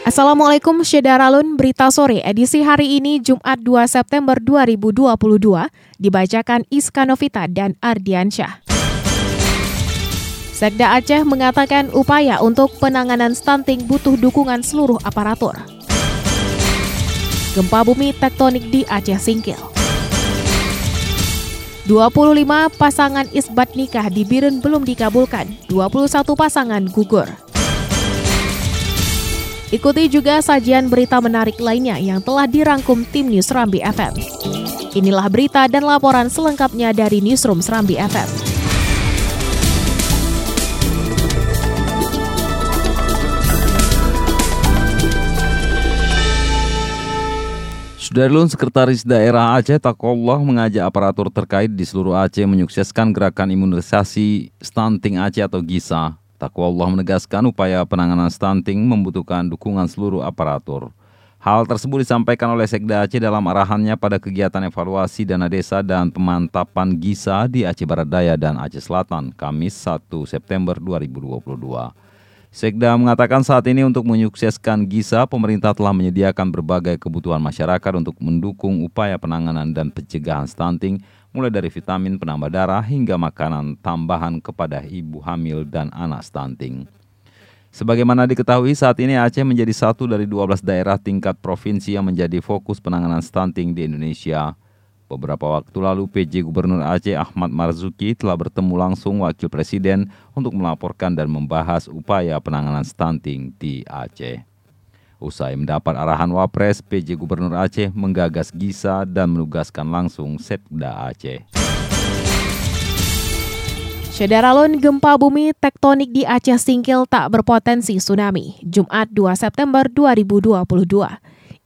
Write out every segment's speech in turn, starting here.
Assalamualaikum Syedaralun, berita sore edisi hari ini Jumat 2 September 2022 dibacakan Iskanovita dan Ardiansyah. Sekda Aceh mengatakan upaya untuk penanganan stunting butuh dukungan seluruh aparatur. Gempa bumi tektonik di Aceh Singkil. 25 pasangan isbat nikah di Biren belum dikabulkan, 21 pasangan gugur. Ikuti juga sajian berita menarik lainnya yang telah dirangkum tim News Rambi FM. Inilah berita dan laporan selengkapnya dari Newsroom Serambi FM. Sudarlun Sekretaris Daerah Aceh Takollah mengajak aparatur terkait di seluruh Aceh menyukseskan gerakan imunisasi stunting Aceh atau GISA Allah menegaskan upaya penanganan stunting membutuhkan dukungan seluruh aparatur. Hal tersebut disampaikan oleh Sekda Aceh dalam arahannya pada kegiatan evaluasi dana desa dan pemantapan GISA di Aceh Barat Daya dan Aceh Selatan, Kamis 1 September 2022. Sekda mengatakan saat ini untuk menyukseskan GISA, pemerintah telah menyediakan berbagai kebutuhan masyarakat untuk mendukung upaya penanganan dan pencegahan stunting mulai dari vitamin penambah darah hingga makanan tambahan kepada ibu hamil dan anak stunting. Sebagaimana diketahui saat ini Aceh menjadi satu dari 12 daerah tingkat provinsi yang menjadi fokus penanganan stunting di Indonesia. Beberapa waktu lalu PJ Gubernur Aceh Ahmad Marzuki telah bertemu langsung Wakil Presiden untuk melaporkan dan membahas upaya penanganan stunting di Aceh. Usai mendapat arahan Wapres, PJ Gubernur Aceh menggagas GISA dan menugaskan langsung Setda Aceh. Sederalun gempa bumi tektonik di Aceh Singkil tak berpotensi tsunami, Jumat 2 September 2022.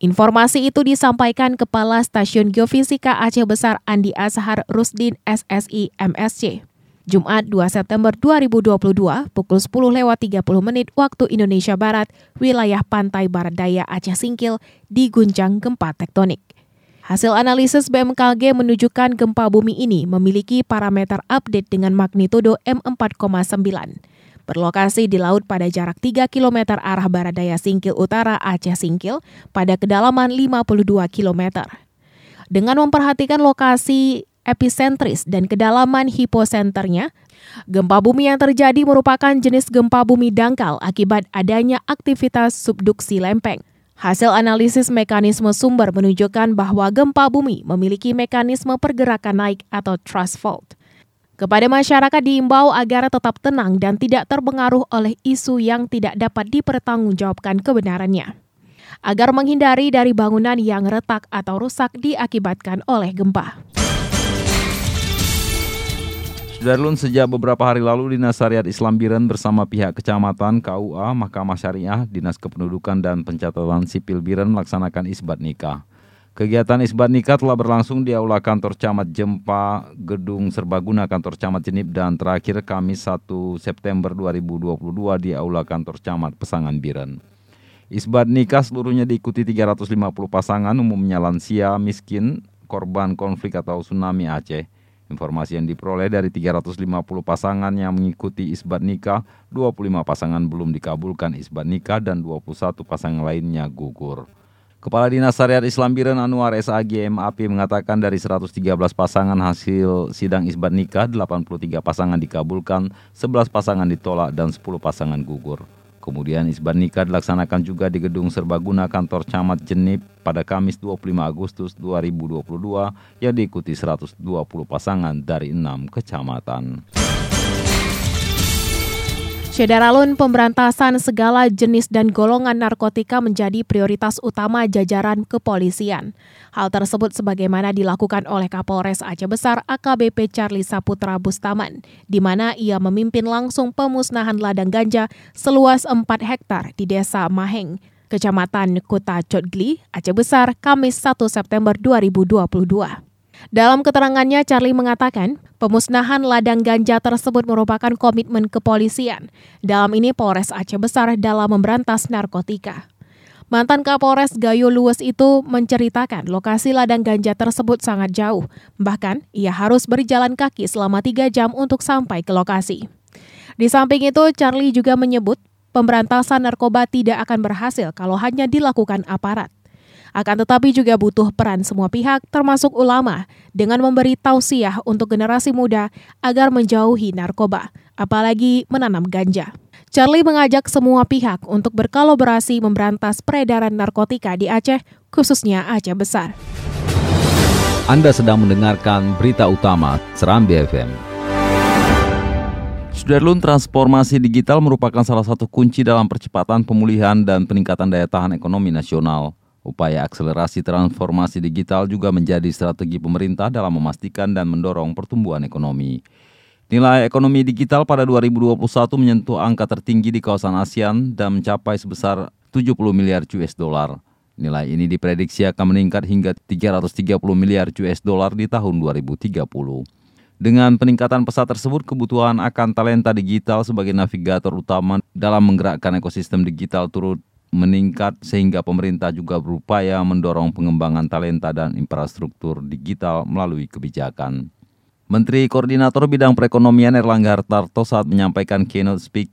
Informasi itu disampaikan Kepala Stasiun Geofisika Aceh Besar Andi Azhar Rusdin SSI MSC. Jumat 2 September 2022 pukul 10 lewat 30 menit waktu Indonesia Barat, wilayah pantai barat daya Aceh Singkil diguncang gempa tektonik. Hasil analisis BMKG menunjukkan gempa bumi ini memiliki parameter update dengan magnitudo M4,9. Berlokasi di laut pada jarak 3 km arah barat daya Singkil Utara Aceh Singkil pada kedalaman 52 km. Dengan memperhatikan lokasi epicentris dan kedalaman hiposenternya. Gempa bumi yang terjadi merupakan jenis gempa bumi dangkal akibat adanya aktivitas subduksi lempeng. Hasil analisis mekanisme sumber menunjukkan bahwa gempa bumi memiliki mekanisme pergerakan naik atau thrust fault. Kepada masyarakat diimbau agar tetap tenang dan tidak terpengaruh oleh isu yang tidak dapat dipertanggungjawabkan kebenarannya. Agar menghindari dari bangunan yang retak atau rusak diakibatkan oleh gempa. Darlun sejak beberapa hari lalu Dinas Syariat Islam Biren bersama pihak kecamatan, KUA, Mahkamah Syariah, Dinas Kependudukan dan Pencatatan Sipil Biren melaksanakan isbat nikah. Kegiatan isbat nikah telah berlangsung di Aula Kantor Camat Jempa, Gedung Serbaguna Kantor Camat Jenip dan terakhir Kamis 1 September 2022 di Aula Kantor Camat Pesangan Biren. Isbat nikah seluruhnya diikuti 350 pasangan umumnya lansia, miskin, korban konflik atau tsunami Aceh. Informasi yang diperoleh dari 350 pasangan yang mengikuti isbat nikah, 25 pasangan belum dikabulkan isbat nikah dan 21 pasangan lainnya gugur. Kepala Dinas Syariat Islam Biren Anwar SAG MAP mengatakan dari 113 pasangan hasil sidang isbat nikah, 83 pasangan dikabulkan, 11 pasangan ditolak dan 10 pasangan gugur. Kemudian isbat nikah dilaksanakan juga di Gedung Serbaguna Kantor Camat Jenip pada Kamis 25 Agustus 2022 yang diikuti 120 pasangan dari enam kecamatan. Syederalun pemberantasan segala jenis dan golongan narkotika menjadi prioritas utama jajaran kepolisian. Hal tersebut sebagaimana dilakukan oleh Kapolres Aceh Besar AKBP Charlie Saputra Bustaman, di mana ia memimpin langsung pemusnahan ladang ganja seluas 4 hektar di Desa Maheng, Kecamatan Kota Cotgli, Aceh Besar, Kamis 1 September 2022. Dalam keterangannya, Charlie mengatakan pemusnahan ladang ganja tersebut merupakan komitmen kepolisian. Dalam ini Polres Aceh Besar dalam memberantas narkotika. Mantan Kapolres Gayo Luwes itu menceritakan lokasi ladang ganja tersebut sangat jauh. Bahkan, ia harus berjalan kaki selama tiga jam untuk sampai ke lokasi. Di samping itu, Charlie juga menyebut pemberantasan narkoba tidak akan berhasil kalau hanya dilakukan aparat. Akan tetapi juga butuh peran semua pihak termasuk ulama dengan memberi tausiah untuk generasi muda agar menjauhi narkoba, apalagi menanam ganja. Charlie mengajak semua pihak untuk berkolaborasi memberantas peredaran narkotika di Aceh, khususnya Aceh Besar. Anda sedang mendengarkan berita utama Serambi FM. Sudarlun transformasi digital merupakan salah satu kunci dalam percepatan pemulihan dan peningkatan daya tahan ekonomi nasional. Upaya akselerasi transformasi digital juga menjadi strategi pemerintah dalam memastikan dan mendorong pertumbuhan ekonomi. Nilai ekonomi digital pada 2021 menyentuh angka tertinggi di kawasan ASEAN dan mencapai sebesar 70 miliar US dollar. Nilai ini diprediksi akan meningkat hingga 330 miliar US dollar di tahun 2030. Dengan peningkatan pesat tersebut, kebutuhan akan talenta digital sebagai navigator utama dalam menggerakkan ekosistem digital turut meningkat sehingga pemerintah juga berupaya mendorong pengembangan talenta dan infrastruktur digital melalui kebijakan. Menteri Koordinator Bidang Perekonomian Erlangga Hartarto saat menyampaikan keynote speak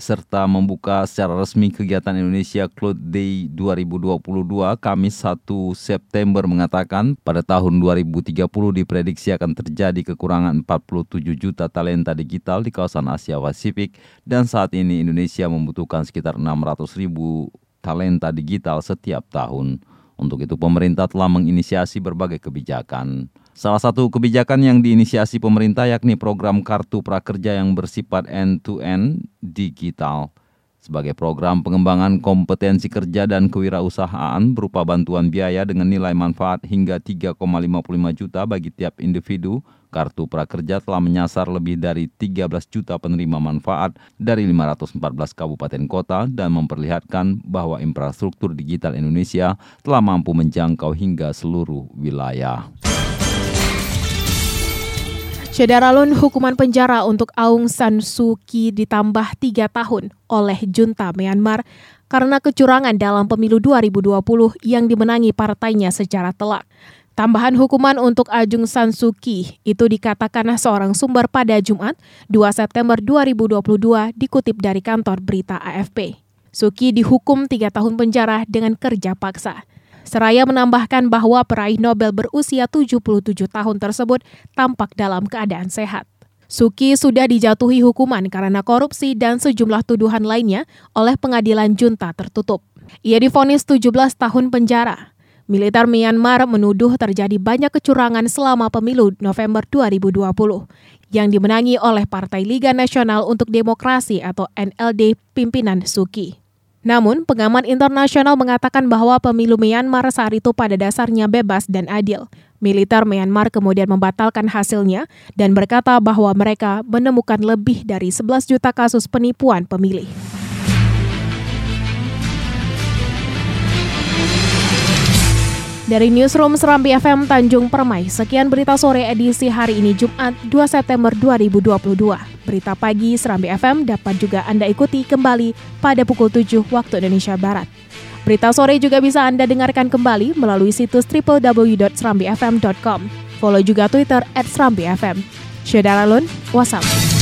serta membuka secara resmi kegiatan Indonesia Cloud Day 2022 Kamis 1 September mengatakan pada tahun 2030 diprediksi akan terjadi kekurangan 47 juta talenta digital di kawasan Asia Pasifik dan saat ini Indonesia membutuhkan sekitar 600 ribu talenta digital setiap tahun. Untuk itu pemerintah telah menginisiasi berbagai kebijakan. Salah satu kebijakan yang diinisiasi pemerintah yakni program Kartu Prakerja yang bersifat end-to-end digital sebagai program pengembangan kompetensi kerja dan kewirausahaan berupa bantuan biaya dengan nilai manfaat hingga 3,55 juta bagi tiap individu. Kartu Prakerja telah menyasar lebih dari 13 juta penerima manfaat dari 514 kabupaten kota dan memperlihatkan bahwa infrastruktur digital Indonesia telah mampu menjangkau hingga seluruh wilayah. Syederalun hukuman penjara untuk Aung San Suu Kyi ditambah tiga tahun oleh junta Myanmar karena kecurangan dalam pemilu 2020 yang dimenangi partainya secara telak. Tambahan hukuman untuk Ajung San Suu Kyi itu dikatakan seorang sumber pada Jumat 2 September 2022 dikutip dari kantor berita AFP. Suki dihukum tiga tahun penjara dengan kerja paksa. Seraya menambahkan bahwa peraih Nobel berusia 77 tahun tersebut tampak dalam keadaan sehat. Suki sudah dijatuhi hukuman karena korupsi dan sejumlah tuduhan lainnya oleh pengadilan junta tertutup. Ia difonis 17 tahun penjara. Militer Myanmar menuduh terjadi banyak kecurangan selama pemilu November 2020 yang dimenangi oleh Partai Liga Nasional untuk Demokrasi atau NLD pimpinan Suki. Namun, pengamat internasional mengatakan bahwa pemilu Myanmar saat itu pada dasarnya bebas dan adil. Militer Myanmar kemudian membatalkan hasilnya dan berkata bahwa mereka menemukan lebih dari 11 juta kasus penipuan pemilih. Dari Newsroom Serambi FM Tanjung Permai, sekian berita sore edisi hari ini Jumat 2 September 2022. Berita pagi Serambi FM dapat juga Anda ikuti kembali pada pukul 7 waktu Indonesia Barat. Berita sore juga bisa Anda dengarkan kembali melalui situs www.serambifm.com. Follow juga Twitter at Serambi FM. Syedara wassalam.